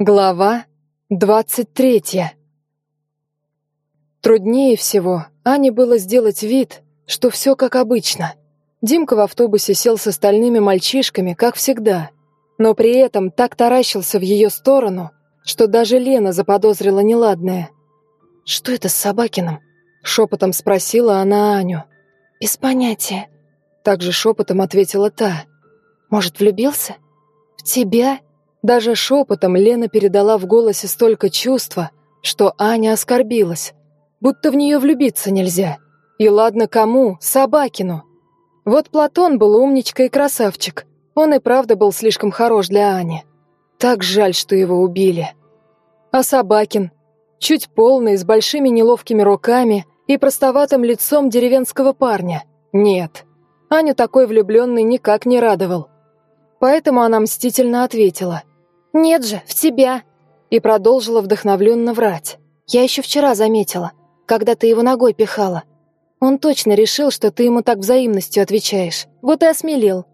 Глава двадцать третья. Труднее всего Ане было сделать вид, что все как обычно. Димка в автобусе сел с остальными мальчишками, как всегда, но при этом так таращился в ее сторону, что даже Лена заподозрила неладное. «Что это с Собакиным?» — шепотом спросила она Аню. «Без понятия», — также шепотом ответила та. «Может, влюбился? В тебя?» Даже шепотом Лена передала в голосе столько чувства, что Аня оскорбилась. Будто в нее влюбиться нельзя. И ладно кому, Собакину. Вот Платон был умничка и красавчик. Он и правда был слишком хорош для Ани. Так жаль, что его убили. А Собакин? Чуть полный, с большими неловкими руками и простоватым лицом деревенского парня. Нет. Аню такой влюбленный никак не радовал. Поэтому она мстительно ответила. «Нет же, в тебя!» И продолжила вдохновленно врать. «Я еще вчера заметила, когда ты его ногой пихала. Он точно решил, что ты ему так взаимностью отвечаешь. Вот и осмелел».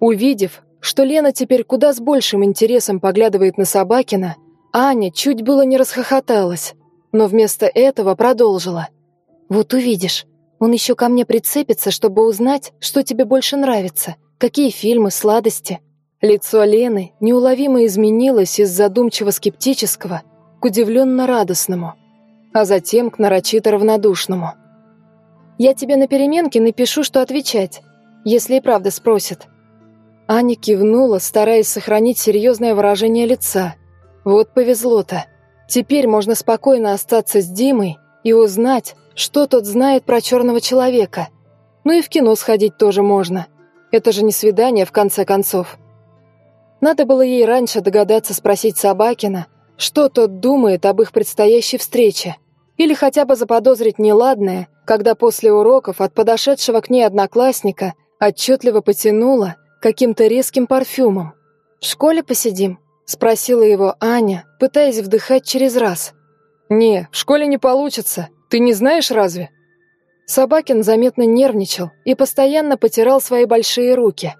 Увидев, что Лена теперь куда с большим интересом поглядывает на Собакина, Аня чуть было не расхохоталась, но вместо этого продолжила. «Вот увидишь, он еще ко мне прицепится, чтобы узнать, что тебе больше нравится, какие фильмы, сладости». Лицо Лены неуловимо изменилось из задумчиво-скептического к удивленно-радостному, а затем к нарочито равнодушному. «Я тебе на переменке напишу, что отвечать, если и правда спросят». Аня кивнула, стараясь сохранить серьезное выражение лица. «Вот повезло-то. Теперь можно спокойно остаться с Димой и узнать, что тот знает про черного человека. Ну и в кино сходить тоже можно. Это же не свидание, в конце концов». Надо было ей раньше догадаться спросить Собакина, что тот думает об их предстоящей встрече, или хотя бы заподозрить неладное, когда после уроков от подошедшего к ней одноклассника отчетливо потянуло каким-то резким парфюмом. «В школе посидим?» — спросила его Аня, пытаясь вдыхать через раз. «Не, в школе не получится. Ты не знаешь разве?» Собакин заметно нервничал и постоянно потирал свои большие руки —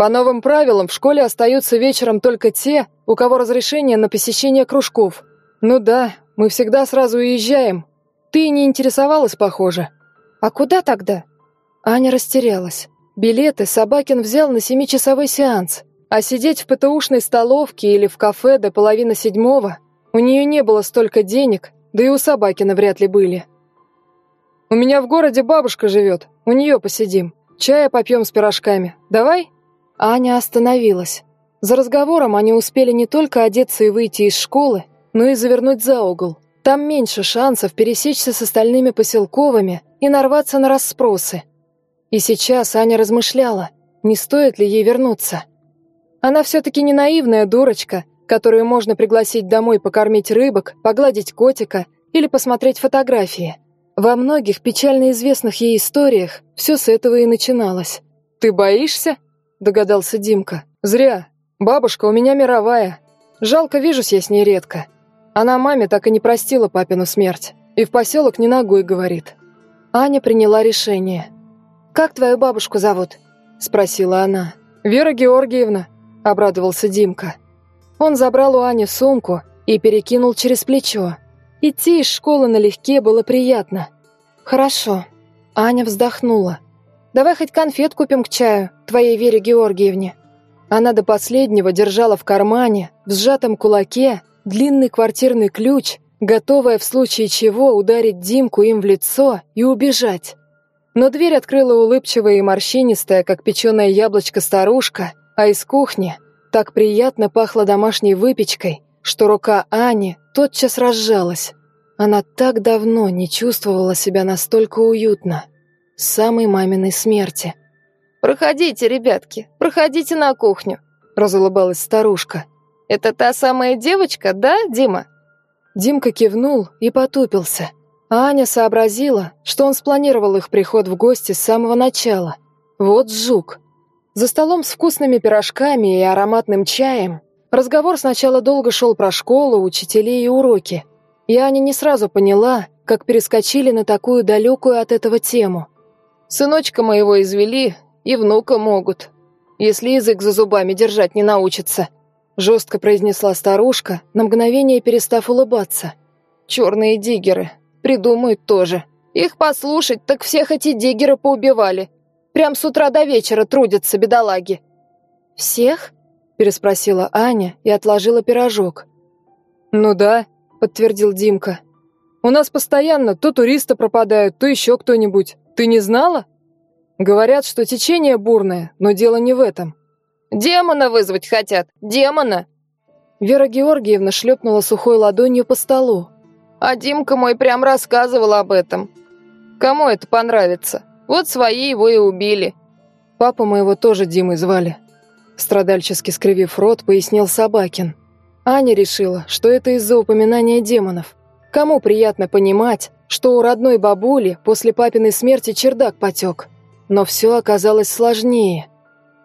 по новым правилам в школе остаются вечером только те, у кого разрешение на посещение кружков. Ну да, мы всегда сразу уезжаем. Ты не интересовалась, похоже. А куда тогда? Аня растерялась. Билеты Собакин взял на семичасовой сеанс, а сидеть в ПТУшной столовке или в кафе до половины седьмого у нее не было столько денег, да и у Собакина вряд ли были. «У меня в городе бабушка живет, у нее посидим. Чая попьем с пирожками. Давай?» Аня остановилась. За разговором они успели не только одеться и выйти из школы, но и завернуть за угол. Там меньше шансов пересечься с остальными поселковыми и нарваться на расспросы. И сейчас Аня размышляла, не стоит ли ей вернуться. Она все-таки не наивная дурочка, которую можно пригласить домой покормить рыбок, погладить котика или посмотреть фотографии. Во многих печально известных ей историях все с этого и начиналось. «Ты боишься?» Догадался Димка. «Зря. Бабушка у меня мировая. Жалко, вижусь я с ней редко. Она маме так и не простила папину смерть. И в поселок не ногой, говорит». Аня приняла решение. «Как твою бабушку зовут?» – спросила она. «Вера Георгиевна», – обрадовался Димка. Он забрал у Ани сумку и перекинул через плечо. Идти из школы налегке было приятно. «Хорошо». Аня вздохнула. Давай хоть конфет купим к чаю, твоей Вере Георгиевне». Она до последнего держала в кармане, в сжатом кулаке, длинный квартирный ключ, готовая в случае чего ударить Димку им в лицо и убежать. Но дверь открыла улыбчивая и морщинистая, как печеное яблочко старушка, а из кухни так приятно пахло домашней выпечкой, что рука Ани тотчас разжалась. Она так давно не чувствовала себя настолько уютно самой маминой смерти. «Проходите, ребятки, проходите на кухню», — разулыбалась старушка. «Это та самая девочка, да, Дима?» Димка кивнул и потупился. А Аня сообразила, что он спланировал их приход в гости с самого начала. Вот жук. За столом с вкусными пирожками и ароматным чаем разговор сначала долго шел про школу, учителей и уроки. И Аня не сразу поняла, как перескочили на такую далекую от этого тему. Сыночка моего извели, и внука могут, если язык за зубами держать не научится», — жестко произнесла старушка, на мгновение перестав улыбаться. «Черные диггеры. Придумают тоже. Их послушать, так всех эти диггеры поубивали. Прям с утра до вечера трудятся, бедолаги». «Всех?» – переспросила Аня и отложила пирожок. «Ну да», – подтвердил Димка. «У нас постоянно то туристы пропадают, то еще кто-нибудь. Ты не знала?» «Говорят, что течение бурное, но дело не в этом». «Демона вызвать хотят! Демона!» Вера Георгиевна шлепнула сухой ладонью по столу. «А Димка мой прям рассказывал об этом. Кому это понравится? Вот свои его и убили». «Папу моего тоже Димой звали», — страдальчески скривив рот, пояснил Собакин. Аня решила, что это из-за упоминания демонов. Кому приятно понимать, что у родной бабули после папиной смерти чердак потек. Но все оказалось сложнее.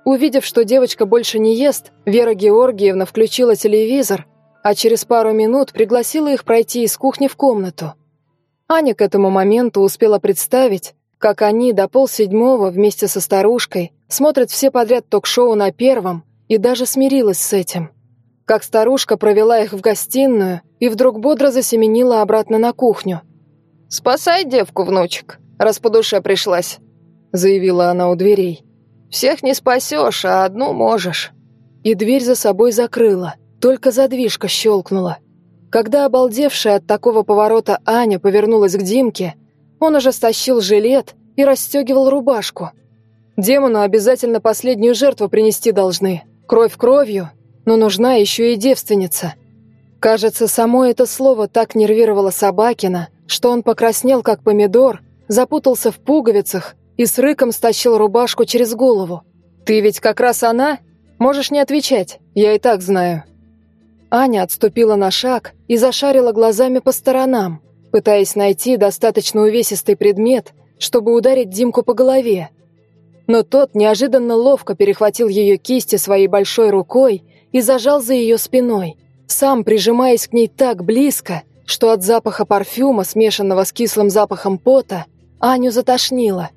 Увидев, что девочка больше не ест, Вера Георгиевна включила телевизор, а через пару минут пригласила их пройти из кухни в комнату. Аня к этому моменту успела представить, как они до полседьмого вместе со старушкой смотрят все подряд ток-шоу на первом и даже смирилась с этим. Как старушка провела их в гостиную и вдруг бодро засеменила обратно на кухню. «Спасай девку, внучек, раз по душе пришлась», — заявила она у дверей. «Всех не спасешь, а одну можешь». И дверь за собой закрыла, только задвижка щелкнула. Когда обалдевшая от такого поворота Аня повернулась к Димке, он уже стащил жилет и расстегивал рубашку. Демону обязательно последнюю жертву принести должны. Кровь кровью, но нужна еще и девственница. Кажется, само это слово так нервировало Собакина, что он покраснел, как помидор, запутался в пуговицах и с рыком стащил рубашку через голову. «Ты ведь как раз она? Можешь не отвечать, я и так знаю». Аня отступила на шаг и зашарила глазами по сторонам, пытаясь найти достаточно увесистый предмет, чтобы ударить Димку по голове. Но тот неожиданно ловко перехватил ее кисти своей большой рукой и зажал за ее спиной, сам прижимаясь к ней так близко, что от запаха парфюма, смешанного с кислым запахом пота, Аню затошнило.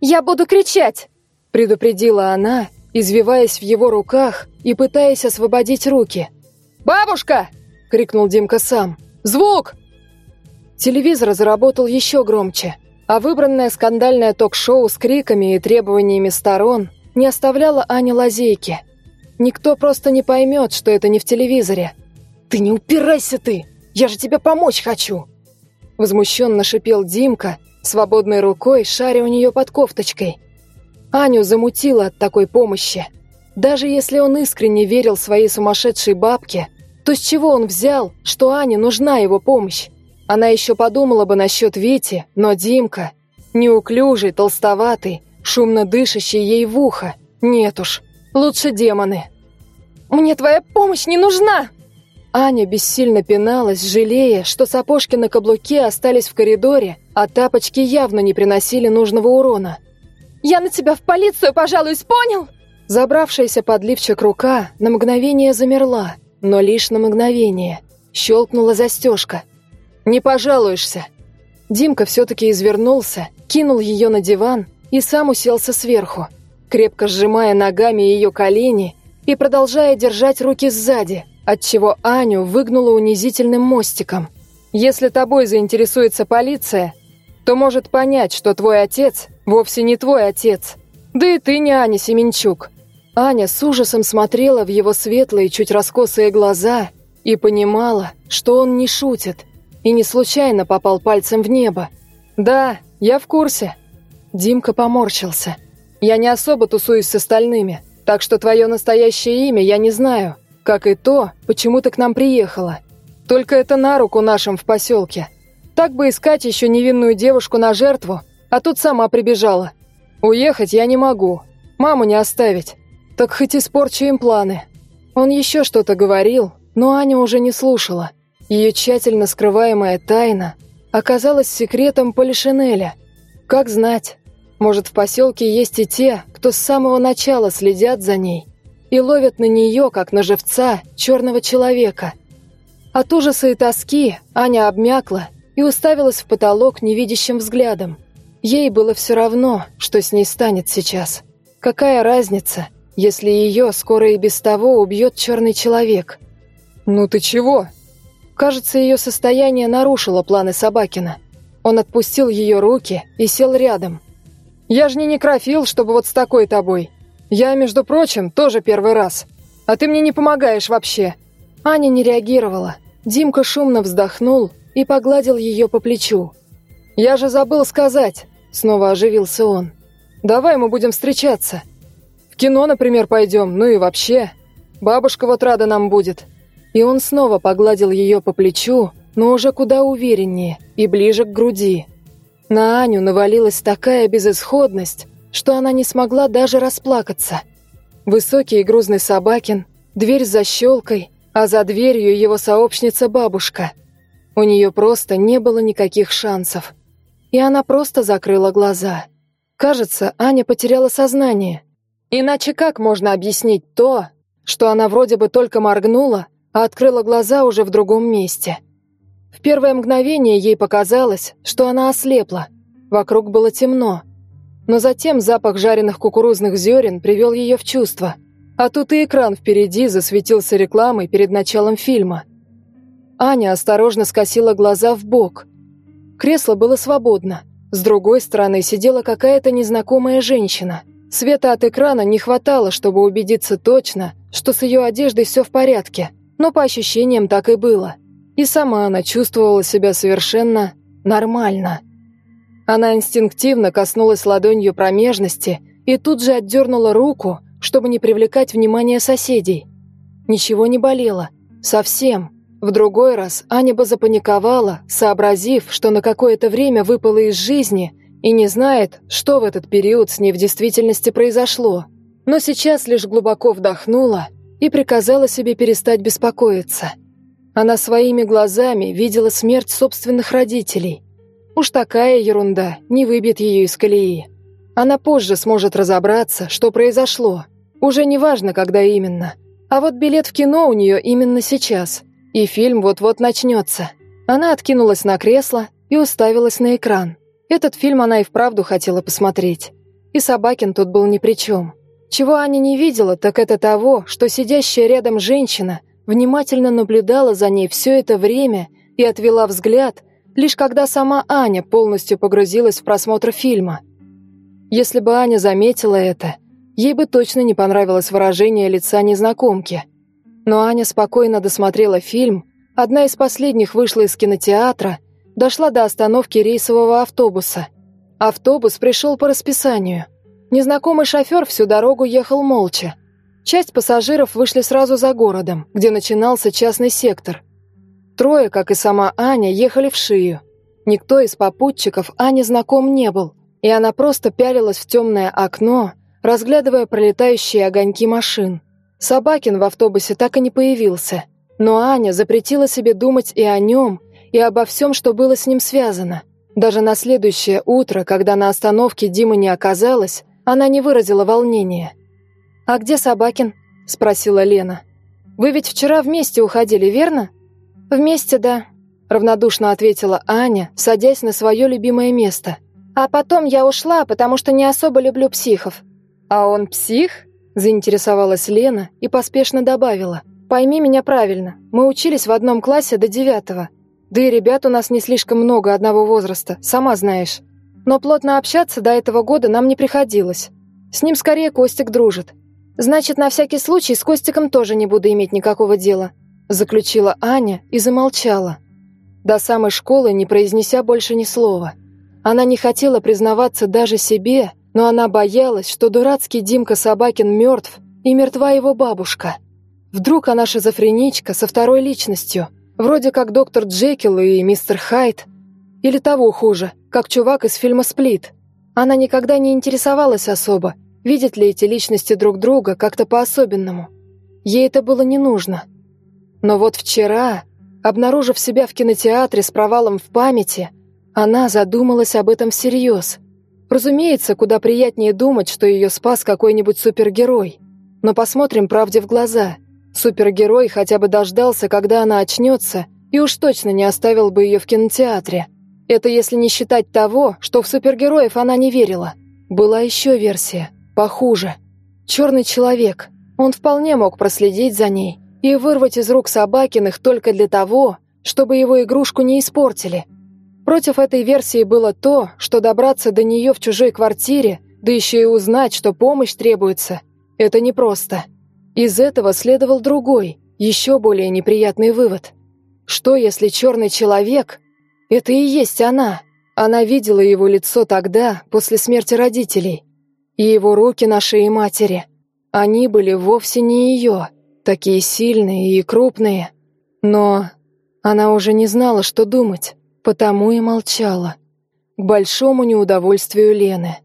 «Я буду кричать!» – предупредила она, извиваясь в его руках и пытаясь освободить руки. «Бабушка!» – крикнул Димка сам. «Звук!» Телевизор заработал еще громче, а выбранное скандальное ток-шоу с криками и требованиями сторон не оставляло Ане лазейки – Никто просто не поймет, что это не в телевизоре. «Ты не упирайся ты! Я же тебе помочь хочу!» Возмущенно шипел Димка, свободной рукой шаря у нее под кофточкой. Аню замутило от такой помощи. Даже если он искренне верил своей сумасшедшей бабке, то с чего он взял, что Ане нужна его помощь? Она еще подумала бы насчет Вити, но Димка, неуклюжий, толстоватый, шумно дышащий ей в ухо, нет уж, Лучше демоны. Мне твоя помощь не нужна. Аня бессильно пиналась, жалея, что сапожки на каблуке остались в коридоре, а тапочки явно не приносили нужного урона. «Я на тебя в полицию пожалуюсь, понял?» Забравшаяся под лифчик рука на мгновение замерла, но лишь на мгновение. Щелкнула застежка. «Не пожалуешься». Димка все-таки извернулся, кинул ее на диван и сам уселся сверху крепко сжимая ногами ее колени и продолжая держать руки сзади, отчего Аню выгнула унизительным мостиком. «Если тобой заинтересуется полиция, то может понять, что твой отец вовсе не твой отец. Да и ты не Аня Семенчук». Аня с ужасом смотрела в его светлые, чуть раскосые глаза и понимала, что он не шутит и не случайно попал пальцем в небо. «Да, я в курсе». Димка поморщился – я не особо тусуюсь с остальными, так что твое настоящее имя я не знаю, как и то, почему ты к нам приехала. Только это на руку нашим в поселке. Так бы искать еще невинную девушку на жертву, а тут сама прибежала. Уехать я не могу, маму не оставить. Так хоть испорчу им планы». Он еще что-то говорил, но Аня уже не слушала. Ее тщательно скрываемая тайна оказалась секретом Полишинеля. Как знать, может, в поселке есть и те, кто с самого начала следят за ней и ловят на нее, как на живца, черного человека. От ужаса и тоски Аня обмякла и уставилась в потолок невидящим взглядом. Ей было все равно, что с ней станет сейчас. Какая разница, если ее скоро и без того убьет черный человек. «Ну ты чего?» Кажется, ее состояние нарушило планы Собакина. Он отпустил ее руки и сел рядом. «Я же не некрофил, чтобы вот с такой тобой. Я, между прочим, тоже первый раз. А ты мне не помогаешь вообще». Аня не реагировала. Димка шумно вздохнул и погладил ее по плечу. «Я же забыл сказать», — снова оживился он. «Давай мы будем встречаться. В кино, например, пойдем, ну и вообще. Бабушка вот рада нам будет». И он снова погладил ее по плечу, но уже куда увереннее и ближе к груди. На Аню навалилась такая безысходность, что она не смогла даже расплакаться. Высокий и грузный Собакин, дверь за щелкой, а за дверью его сообщница-бабушка. У нее просто не было никаких шансов. И она просто закрыла глаза. Кажется, Аня потеряла сознание. Иначе как можно объяснить то, что она вроде бы только моргнула, а открыла глаза уже в другом месте. В первое мгновение ей показалось, что она ослепла. Вокруг было темно. Но затем запах жареных кукурузных зерен привел ее в чувство. А тут и экран впереди засветился рекламой перед началом фильма. Аня осторожно скосила глаза в бок. Кресло было свободно. С другой стороны сидела какая-то незнакомая женщина. Света от экрана не хватало, чтобы убедиться точно, что с ее одеждой все в порядке но по ощущениям так и было. И сама она чувствовала себя совершенно нормально. Она инстинктивно коснулась ладонью промежности и тут же отдернула руку, чтобы не привлекать внимание соседей. Ничего не болело. Совсем. В другой раз Аня бы запаниковала, сообразив, что на какое-то время выпала из жизни и не знает, что в этот период с ней в действительности произошло. Но сейчас лишь глубоко вдохнула и приказала себе перестать беспокоиться. Она своими глазами видела смерть собственных родителей. Уж такая ерунда не выбьет ее из колеи. Она позже сможет разобраться, что произошло. Уже не важно, когда именно. А вот билет в кино у нее именно сейчас. И фильм вот-вот начнется. Она откинулась на кресло и уставилась на экран. Этот фильм она и вправду хотела посмотреть. И Собакин тут был ни при чем. Чего Аня не видела, так это того, что сидящая рядом женщина внимательно наблюдала за ней все это время и отвела взгляд, лишь когда сама Аня полностью погрузилась в просмотр фильма. Если бы Аня заметила это, ей бы точно не понравилось выражение лица незнакомки. Но Аня спокойно досмотрела фильм, одна из последних вышла из кинотеатра, дошла до остановки рейсового автобуса. Автобус пришел по расписанию – Незнакомый шофер всю дорогу ехал молча. Часть пассажиров вышли сразу за городом, где начинался частный сектор. Трое, как и сама Аня, ехали в шию. Никто из попутчиков Ане знаком не был, и она просто пялилась в темное окно, разглядывая пролетающие огоньки машин. Собакин в автобусе так и не появился, но Аня запретила себе думать и о нем, и обо всем, что было с ним связано. Даже на следующее утро, когда на остановке Димы не оказалось, она не выразила волнения. «А где Собакин?» – спросила Лена. «Вы ведь вчера вместе уходили, верно?» «Вместе, да», – равнодушно ответила Аня, садясь на свое любимое место. «А потом я ушла, потому что не особо люблю психов». «А он псих?» – заинтересовалась Лена и поспешно добавила. «Пойми меня правильно, мы учились в одном классе до девятого. Да и ребят у нас не слишком много одного возраста, сама знаешь. Но плотно общаться до этого года нам не приходилось. С ним скорее Костик дружит. Значит, на всякий случай с Костиком тоже не буду иметь никакого дела», заключила Аня и замолчала. До самой школы не произнеся больше ни слова. Она не хотела признаваться даже себе, но она боялась, что дурацкий Димка Собакин мертв и мертва его бабушка. Вдруг она шизофреничка со второй личностью, вроде как доктор Джекил и мистер Хайд, или того хуже, как чувак из фильма «Сплит». Она никогда не интересовалась особо, видят ли эти личности друг друга как-то по-особенному. Ей это было не нужно. Но вот вчера, обнаружив себя в кинотеатре с провалом в памяти, она задумалась об этом всерьез. Разумеется, куда приятнее думать, что ее спас какой-нибудь супергерой. Но посмотрим правде в глаза. Супергерой хотя бы дождался, когда она очнется, и уж точно не оставил бы ее в кинотеатре. Это если не считать того, что в супергероев она не верила. Была еще версия, похуже. Черный человек. Он вполне мог проследить за ней и вырвать из рук Собакиных только для того, чтобы его игрушку не испортили. Против этой версии было то, что добраться до нее в чужой квартире, да еще и узнать, что помощь требуется, это непросто. Из этого следовал другой, еще более неприятный вывод. Что, если черный человек — это и есть она? Она видела его лицо тогда, после смерти родителей. И его руки на шее матери. Они были вовсе не ее, такие сильные и крупные. Но она уже не знала, что думать, потому и молчала. К большому неудовольствию Лены.